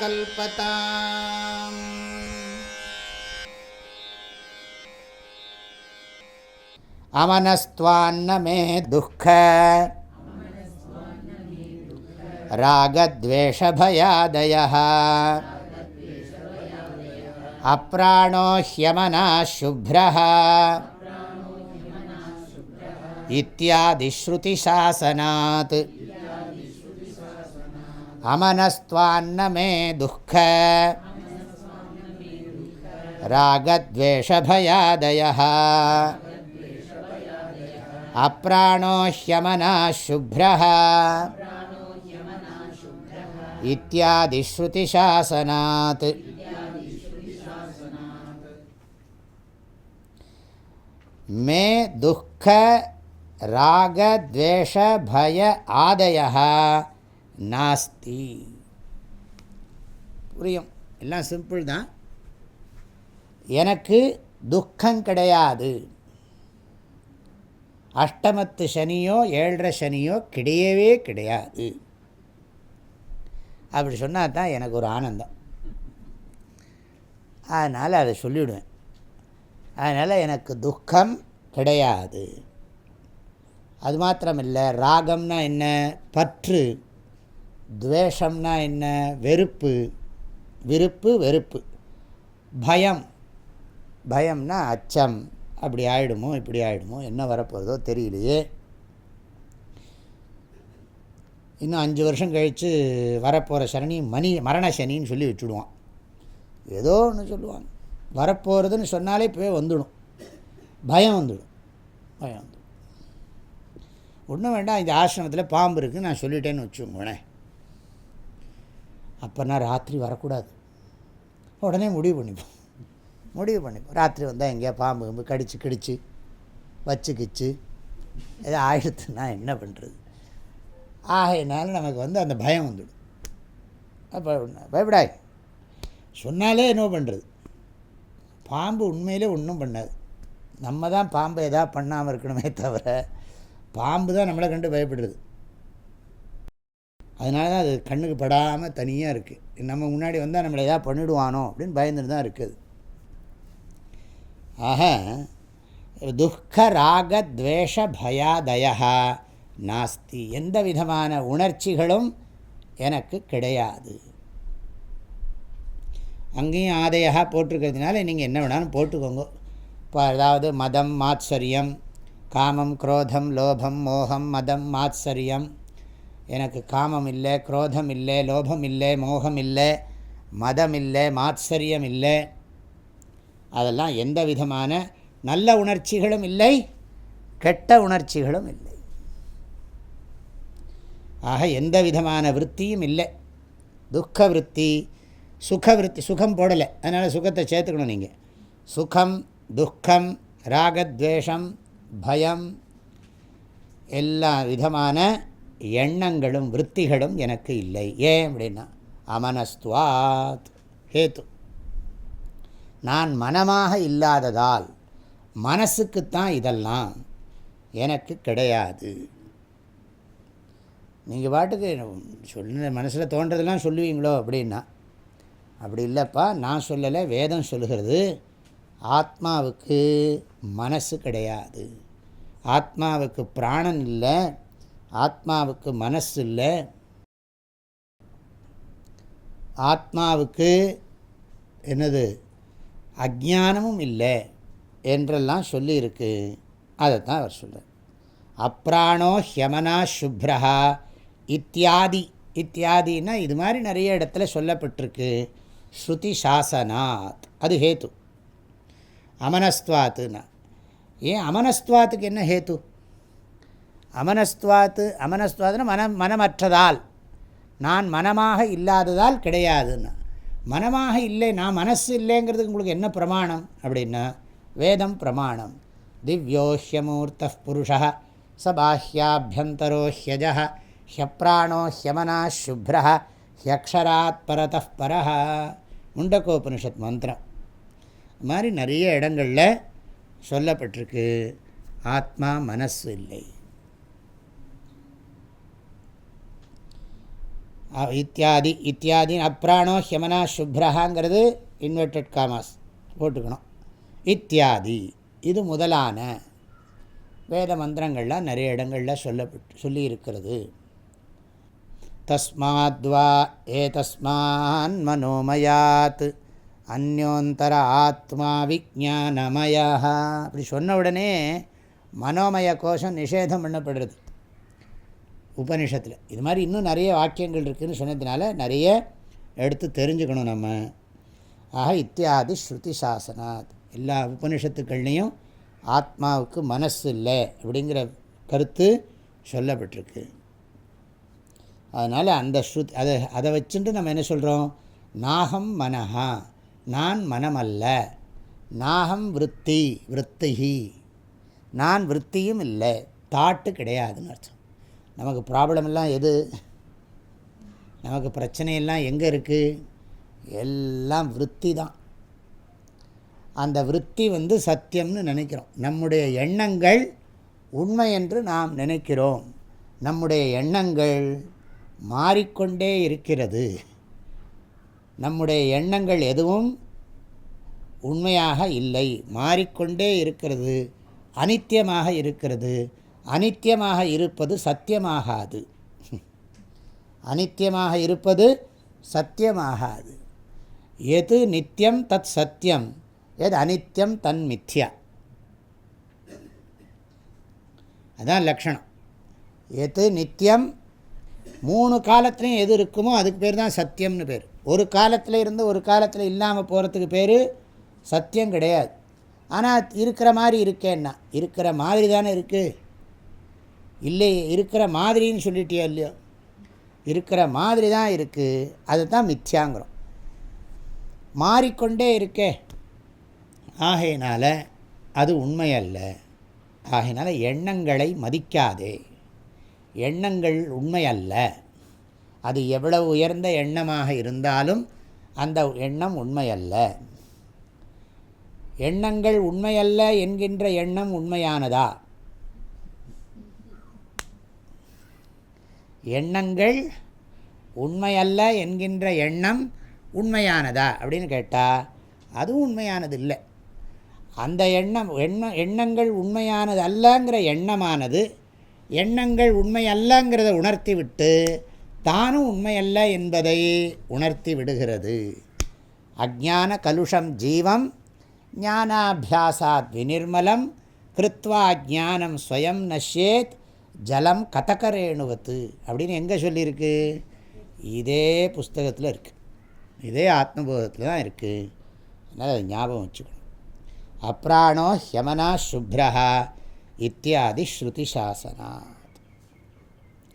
कल्पताम्। अमनस्त्वान्न मे दुःख। रागद्वेषभयादयः। अप्राणो ह्यमनः शुभ्रः। इत्यादिश्रुतिशासनात् अमनस्त्वान्न मे दुःख रागद्वेषभयादयः। अप्राणो ह्यमनः शुभ्रः। इत्यादिश्रुतिशासनात् मे दुःख रागद्वेषभय आदयः। நாஸ்தி. புரியும். எல்லாம் சிம்பிள் தான். எனக்கு துக்கம் கிடையாது. அஷ்டமத்து சனியோ ஏழரை சனியோ கிடையவே கிடையாது. அப்படி சொன்னால் தான் எனக்கு ஒரு ஆனந்தம். அதனால் அதை சொல்லிவிடுவேன். அதனால் எனக்கு துக்கம் கிடையாது. அது மாத்திரமில்லை. ராகம்னா என்ன? பற்று. துவேஷம்னா என்ன? வெறுப்பு. விருப்பு வெறுப்பு. பயம். பயம்னா அச்சம். அப்படி ஆகிடுமோ இப்படி ஆகிடுமோ என்ன வரப்போகிறதோ தெரியலையே. இன்னும் அஞ்சு வருஷம் கழித்து வரப்போகிற சனி மணி மரண சனின்னு சொல்லி வச்சுடுவான். ஏதோ ஒன்று சொல்லுவாங்க. வரப்போகிறதுன்னு சொன்னாலே இப்போவே வந்துடும். பயம் வந்துடும். பயம் வந்துடும். ஒன்றும் வேண்டாம் இந்த ஆசிரமத்தில் பாம்பு இருக்குது நான் சொல்லிட்டேன்னு வச்சுக்கோங்களேன். அப்போனா ராத்திரி வரக்கூடாது. உடனே முடிவு பண்ணிப்போம். முடிவு பண்ணிப்போம். ராத்திரி வந்தால் எங்கேயா பாம்பு கம்பு கடிச்சு கடிச்சு வச்சுக்கிச்சு எதோ ஆயிடுத்துன்னா என்ன பண்ணுறது ஆகையினால நமக்கு வந்து அந்த பயம் வந்துடும். அப்போ பயப்படாய் சொன்னாலே என்ன பண்ணுறது பாம்பு உண்மையிலே ஒன்றும் பண்ணாது. நம்ம தான் பாம்பு எதாவது பண்ணாமல் இருக்கணுமே தவிர பாம்பு தான் நம்மளை கண்டு பயப்படுறது அதனால தான் அது கண்ணுக்கு படாமல் தனியாக இருக்குது நம்ம முன்னாடி வந்தால் நம்மளை எதாவது பண்ணிவிடுவானோ அப்படின்னு பயந்துட்டு தான் இருக்குது. ஆக துக்க ராக துவேஷ பயாதயா நாஸ்தி. எந்த விதமான உணர்ச்சிகளும் எனக்கு கிடையாது. அங்கேயும் ஆதையாக போட்டிருக்கிறதுனால நீங்கள் என்ன வேணாலும் போட்டுக்கோங்க. இப்போ அதாவது மதம் மாத்சரியம் காமம் குரோதம் லோபம் மோகம் மதம் மாத்சரியம் எனக்கு காமம் இல்லை குரோதம் இல்லை லோபம் இல்லை மோகம் இல்லை மதம் இல்லை மாத்சரியம் இல்லை அதெல்லாம் எந்த விதமான நல்ல உணர்ச்சிகளும் இல்லை கெட்ட உணர்ச்சிகளும் இல்லை. ஆக எந்த விதமான விற்த்தியும் இல்லை. துக்க விற்பி சுக விற்பி சுகம் போடலை. அதனால் சுகத்தை சேர்த்துக்கணும் நீங்கள் சுகம் துக்கம் ராகத்வேஷம் பயம் எல்லா விதமான எண்ணங்களும் விற்த்திகளும் எனக்கு இல்லை. ஏன் அப்படின்னா அமனஸ்துவாத் ஹேத்து. நான் மனமாக இல்லாததால் மனசுக்குத்தான் இதெல்லாம் எனக்கு கிடையாது. நீங்கள் பாட்டுக்கு சொல்ல மனசில் தோன்றதெல்லாம் சொல்லுவீங்களோ அப்படின்னா அப்படி இல்லைப்பா நான் சொல்லலை வேதம் சொல்லுகிறது ஆத்மாவுக்கு மனசு கிடையாது. ஆத்மாவுக்கு பிராணன் இல்லை ஆத்மாவுக்கு மனசு இல்லை ஆத்மாவுக்கு என்னது? அஜானமும் இல்லை என்றெல்லாம் சொல்லியிருக்கு. அதைத்தான் அவர் சொல்கிறார் அப்ராணோ ஹியமனா சுப்ரஹா இத்தியாதி. இத்தியாதினா இது மாதிரி நிறைய இடத்துல சொல்லப்பட்டிருக்கு. ஸ்ருதி சாசனாத். அது ஹேத்து. அமனஸ்துவாத்துன்னா. ஏன் அமனஸ்துவாத்துக்கு என்ன ஹேத்து? அமனஸ்துவாத்து அமனஸ்துவாத்துனா மனம் மனமற்றதால். நான் மனமாக இல்லாததால் கிடையாதுன்னு. மனமாக இல்லை நான் மனசு இல்லைங்கிறதுக்கு உங்களுக்கு என்ன பிரமாணம் அப்படின்னா வேதம் பிரமாணம். திவ்யோஹியமூர்த்த புருஷ சபாஹ்யாபியந்தரோ ஹியஜ ஹியப்ராணோ ஹியமனா சுப்ர ஹியக்ஷராத் பரத பரஹ. முண்டக்கோபனிஷத் மந்திரம். மாதிரி நிறைய இடங்களில் சொல்லப்பட்டிருக்கு. ஆத்மா மனசு இல்லை. இத்தியாதி இத்தியாதி அப்ராணோ ஹியமனா சுப்ரஹாங்கிறது இன்வெர்டட் காமாஸ் போட்டுக்கணும். இத்தியாதி இது முதலான வேத மந்திரங்கள்லாம் நிறைய இடங்களில் சொல்லப்பட்டு சொல்லியிருக்கிறது. தஸ்மாத்வா ஏ தஸ்மான் மனோமயாத் அந்யோந்தர ஆத்மா விஜானமயா அப்படி சொன்ன உடனே மனோமய கோஷம் நிஷேதம் பண்ணப்படுறது. உபனிஷத்தில் இது மாதிரி இன்னும் நிறைய வாக்கியங்கள் இருக்குதுன்னு சொன்னதுனால நிறைய எடுத்து தெரிஞ்சுக்கணும் நம்ம. ஆக இத்தியாதி ஸ்ருதி சாசனாத். எல்லா உபனிஷத்துக்கள்லேயும் ஆத்மாவுக்கு மனசு இல்லை அப்படிங்கிற கருத்து சொல்லப்பட்டிருக்கு. அதனால் அந்த ஸ்ருத் அதை அதை வச்சுட்டு நம்ம என்ன சொல்கிறோம் நாகம் மனஹா. நான் மனமல்ல. நாகம் விற்பி விற்த்திகி நான் விற்த்தியும் இல்லை. தாட்டு கிடையாதுன்னு அர்த்தம். நமக்கு ப்ராப்ளமெல்லாம் எது? நமக்கு பிரச்சனையெல்லாம் எங்கே இருக்குது எல்லாம் விற்பி தான். அந்த விற்பி வந்து சத்தியம்னு நினைக்கிறோம். நம்முடைய எண்ணங்கள் உண்மை என்று நாம் நினைக்கிறோம். நம்முடைய எண்ணங்கள் மாறிக்கொண்டே இருக்கிறது. நம்முடைய எண்ணங்கள் எதுவும் உண்மையாக இல்லை. மாறிக்கொண்டே இருக்கிறது. அனித்தியமாக இருக்கிறது. அனித்தியமாக இருப்பது சத்தியமாகாது. அனித்தியமாக இருப்பது சத்தியமாகாது. எது நித்தியம் தத் சத்தியம் எது அனித்யம் தன் மித்யா. அதான் லக்ஷணம். எது நித்தியம் மூணு காலத்துலேயும் எது இருக்குமோ அதுக்கு பேர் தான் சத்தியம்னு பேர். ஒரு காலத்தில் இருந்து ஒரு காலத்தில் இல்லாமல் போகிறதுக்கு பேர் சத்தியம் கிடையாது. ஆனால் இருக்கிற மாதிரி இருக்கேன்னா இருக்கிற மாதிரி தானே இருக்குது இல்லை இருக்கிற மாதிரின்னு சொல்லிட்டியோ இல்லையோ? இருக்கிற மாதிரி தான் இருக்குது அது தான் மித்யாங்கிறோம். மாறிக்கொண்டே இருக்கே. ஆகையினால் அது உண்மையல்ல. ஆகையினால் எண்ணங்களை மதிக்காதே. எண்ணங்கள் உண்மையல்ல. அது எவ்வளவு உயர்ந்த எண்ணமாக இருந்தாலும் அந்த எண்ணம் உண்மையல்ல. எண்ணங்கள் உண்மையல்ல என்கின்ற எண்ணம் உண்மையானதா? எண்ணங்கள் உண்மையல்ல என்கின்ற எண்ணம் உண்மையானதா அப்படின்னு கேட்டால் அதுவும் உண்மையானது இல்லை அந்த எண்ணம் எண்ண எண்ணங்கள் உண்மையானது அல்லங்கிற எண்ணமானது எண்ணங்கள் உண்மை அல்லங்கிறத உணர்த்தி விட்டு தானும் உண்மையல்ல என்பதை உணர்த்தி விடுகிறது அஜான கலுஷம் ஜீவம் ஞானாபியாசாத் விநிர்மலம் கிருத்வா ஜானம் ஸ்வயம் நஷ்யேத் ஜலம் கதகரேணுவத்து அப்படின்னு எங்கே சொல்லியிருக்கு? இதே புஸ்தகத்தில் இருக்குது இதே ஆத்மபோதத்தில் தான் இருக்குது அதனால் அதை ஞாபகம் வச்சுக்கணும். அப்ராணோ ஹியமனா சுப்ரஹா இத்தியாதி ஸ்ருதி சாசனா.